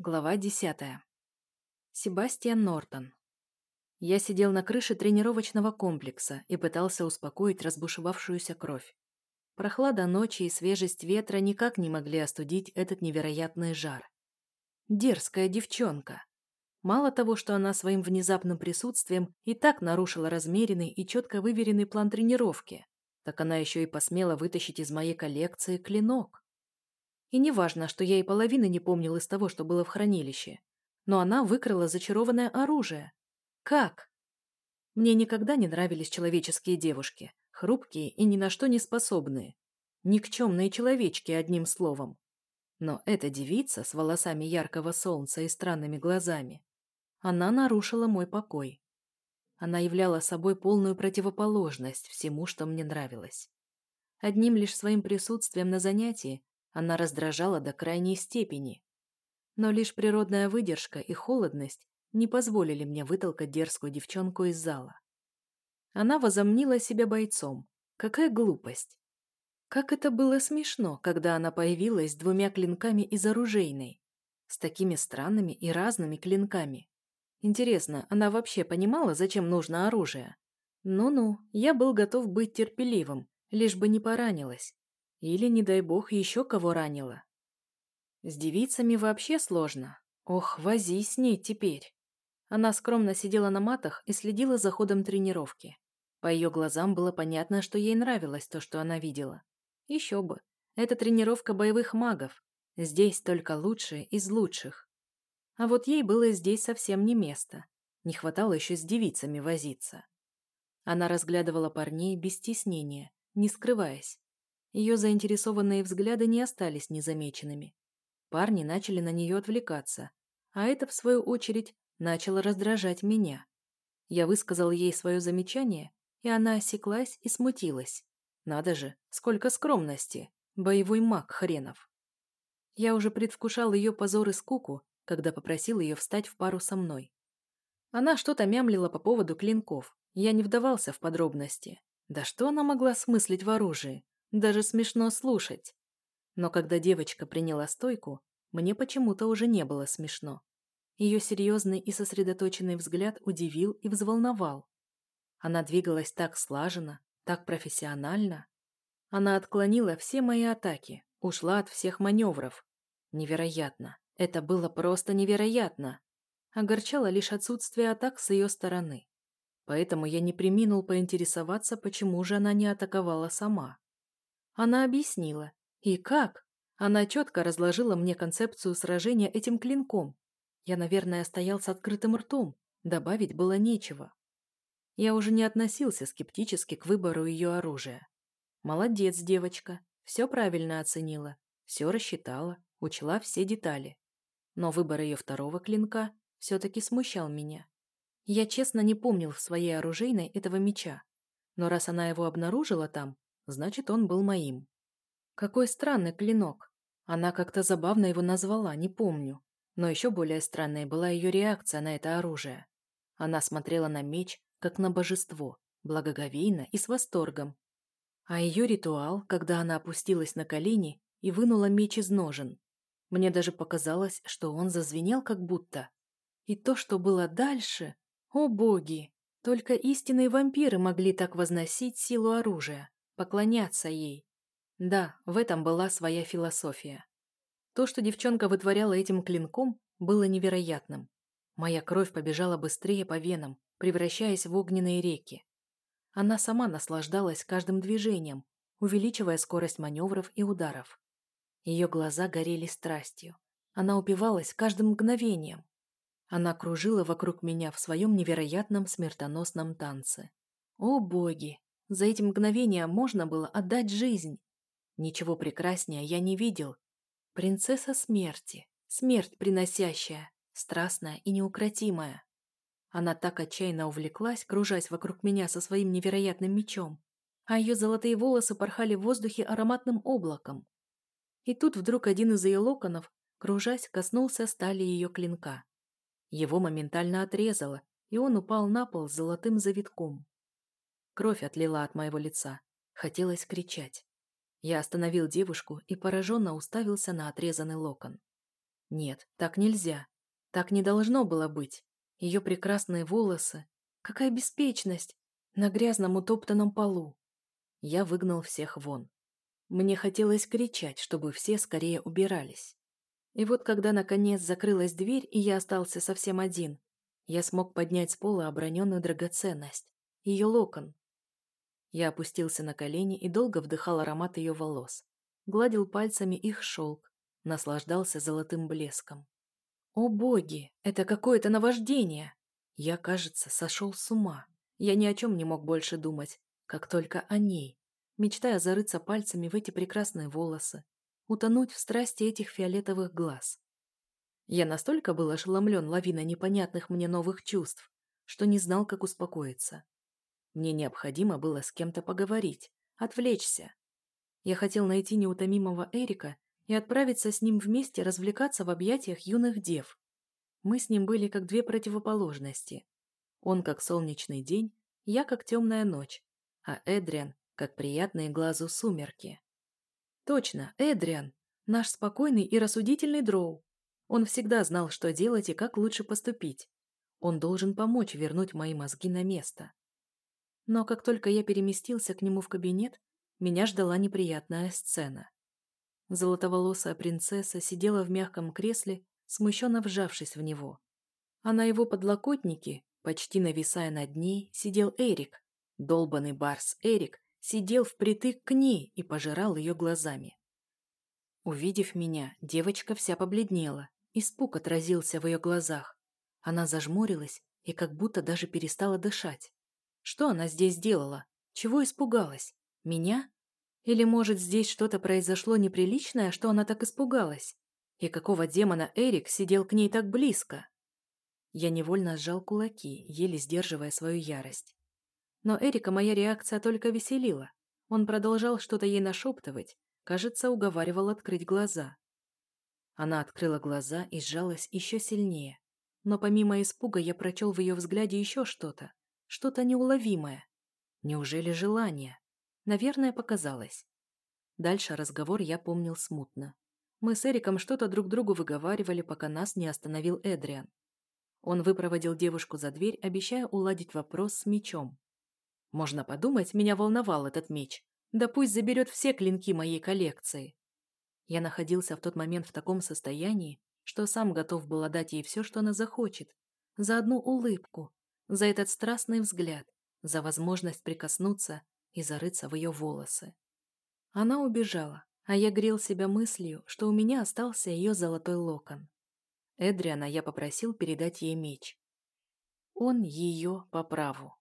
Глава десятая. Себастьян Нортон. Я сидел на крыше тренировочного комплекса и пытался успокоить разбушевавшуюся кровь. Прохлада ночи и свежесть ветра никак не могли остудить этот невероятный жар. Дерзкая девчонка. Мало того, что она своим внезапным присутствием и так нарушила размеренный и четко выверенный план тренировки, так она еще и посмела вытащить из моей коллекции клинок. И не важно, что я и половины не помнил из того, что было в хранилище. Но она выкрала зачарованное оружие. Как? Мне никогда не нравились человеческие девушки. Хрупкие и ни на что не способные. Никчемные человечки, одним словом. Но эта девица с волосами яркого солнца и странными глазами, она нарушила мой покой. Она являла собой полную противоположность всему, что мне нравилось. Одним лишь своим присутствием на занятии она раздражала до крайней степени. Но лишь природная выдержка и холодность не позволили мне вытолкать дерзкую девчонку из зала. Она возомнила себя бойцом. Какая глупость! Как это было смешно, когда она появилась с двумя клинками из оружейной. С такими странными и разными клинками. Интересно, она вообще понимала, зачем нужно оружие? Ну-ну, я был готов быть терпеливым, лишь бы не поранилась. Или, не дай бог, еще кого ранила. С девицами вообще сложно. Ох, вози с ней теперь. Она скромно сидела на матах и следила за ходом тренировки. По ее глазам было понятно, что ей нравилось то, что она видела. Еще бы. Это тренировка боевых магов. Здесь только лучшие из лучших. А вот ей было здесь совсем не место. Не хватало еще с девицами возиться. Она разглядывала парней без стеснения, не скрываясь. Ее заинтересованные взгляды не остались незамеченными. Парни начали на нее отвлекаться, а это, в свою очередь, начало раздражать меня. Я высказал ей свое замечание, и она осеклась и смутилась. Надо же, сколько скромности, боевой маг хренов. Я уже предвкушал ее позор и скуку, когда попросил ее встать в пару со мной. Она что-то мямлила по поводу клинков. Я не вдавался в подробности. Да что она могла смыслить в оружии? Даже смешно слушать. Но когда девочка приняла стойку, мне почему-то уже не было смешно. Ее серьезный и сосредоточенный взгляд удивил и взволновал. Она двигалась так слаженно, так профессионально. Она отклонила все мои атаки, ушла от всех маневров. Невероятно. Это было просто невероятно. Огорчало лишь отсутствие атак с ее стороны. Поэтому я не приминул поинтересоваться, почему же она не атаковала сама. Она объяснила. И как? Она четко разложила мне концепцию сражения этим клинком. Я, наверное, стоял с открытым ртом. Добавить было нечего. Я уже не относился скептически к выбору ее оружия. Молодец, девочка. Все правильно оценила. Все рассчитала, учла все детали. Но выбор ее второго клинка все-таки смущал меня. Я честно не помнил в своей оружейной этого меча. Но раз она его обнаружила там, Значит, он был моим. Какой странный клинок. Она как-то забавно его назвала, не помню. Но еще более странной была ее реакция на это оружие. Она смотрела на меч, как на божество, благоговейно и с восторгом. А ее ритуал, когда она опустилась на колени и вынула меч из ножен. Мне даже показалось, что он зазвенел как будто. И то, что было дальше... О боги! Только истинные вампиры могли так возносить силу оружия поклоняться ей. Да, в этом была своя философия. То, что девчонка вытворяла этим клинком, было невероятным. Моя кровь побежала быстрее по венам, превращаясь в огненные реки. Она сама наслаждалась каждым движением, увеличивая скорость маневров и ударов. Ее глаза горели страстью. Она упивалась каждым мгновением. Она кружила вокруг меня в своем невероятном смертоносном танце. О боги! За эти мгновения можно было отдать жизнь. Ничего прекраснее я не видел. Принцесса смерти, смерть приносящая, страстная и неукротимая. Она так отчаянно увлеклась, кружась вокруг меня со своим невероятным мечом, а ее золотые волосы порхали в воздухе ароматным облаком. И тут вдруг один из ее локонов, кружась, коснулся стали ее клинка. Его моментально отрезало, и он упал на пол с золотым завитком. Кровь отлила от моего лица. Хотелось кричать. Я остановил девушку и пораженно уставился на отрезанный локон. Нет, так нельзя. Так не должно было быть. Ее прекрасные волосы. Какая беспечность! На грязном утоптанном полу. Я выгнал всех вон. Мне хотелось кричать, чтобы все скорее убирались. И вот когда наконец закрылась дверь, и я остался совсем один, я смог поднять с пола оброненную драгоценность. Ее локон. Я опустился на колени и долго вдыхал аромат ее волос. Гладил пальцами их шелк, наслаждался золотым блеском. О боги, это какое-то наваждение! Я, кажется, сошел с ума. Я ни о чем не мог больше думать, как только о ней, мечтая зарыться пальцами в эти прекрасные волосы, утонуть в страсти этих фиолетовых глаз. Я настолько был ошеломлен лавиной непонятных мне новых чувств, что не знал, как успокоиться. Мне необходимо было с кем-то поговорить, отвлечься. Я хотел найти неутомимого Эрика и отправиться с ним вместе развлекаться в объятиях юных дев. Мы с ним были как две противоположности. Он как солнечный день, я как темная ночь, а Эдриан как приятные глазу сумерки. Точно, Эдриан, наш спокойный и рассудительный дроу. Он всегда знал, что делать и как лучше поступить. Он должен помочь вернуть мои мозги на место. Но как только я переместился к нему в кабинет, меня ждала неприятная сцена. Золотоволосая принцесса сидела в мягком кресле, смущенно вжавшись в него. А на его подлокотнике, почти нависая над ней, сидел Эрик. Долбанный барс Эрик сидел впритык к ней и пожирал ее глазами. Увидев меня, девочка вся побледнела, испуг отразился в ее глазах. Она зажмурилась и как будто даже перестала дышать. Что она здесь делала? Чего испугалась? Меня? Или, может, здесь что-то произошло неприличное, что она так испугалась? И какого демона Эрик сидел к ней так близко? Я невольно сжал кулаки, еле сдерживая свою ярость. Но Эрика моя реакция только веселила. Он продолжал что-то ей нашептывать, кажется, уговаривал открыть глаза. Она открыла глаза и сжалась еще сильнее. Но помимо испуга я прочел в ее взгляде еще что-то, что-то неуловимое. Неужели желание? Наверное, показалось. Дальше разговор я помнил смутно. Мы с Эриком что-то друг другу выговаривали, пока нас не остановил Эдриан. Он выпроводил девушку за дверь, обещая уладить вопрос с мечом. Можно подумать, меня волновал этот меч. Да пусть заберет все клинки моей коллекции. Я находился в тот момент в таком состоянии, что сам готов был отдать ей все, что она захочет. За одну улыбку, за этот страстный взгляд, за возможность прикоснуться и зарыться в ее волосы. Она убежала, а я грел себя мыслью, что у меня остался ее золотой локон. Эдриана я попросил передать ей меч. Он ее по праву.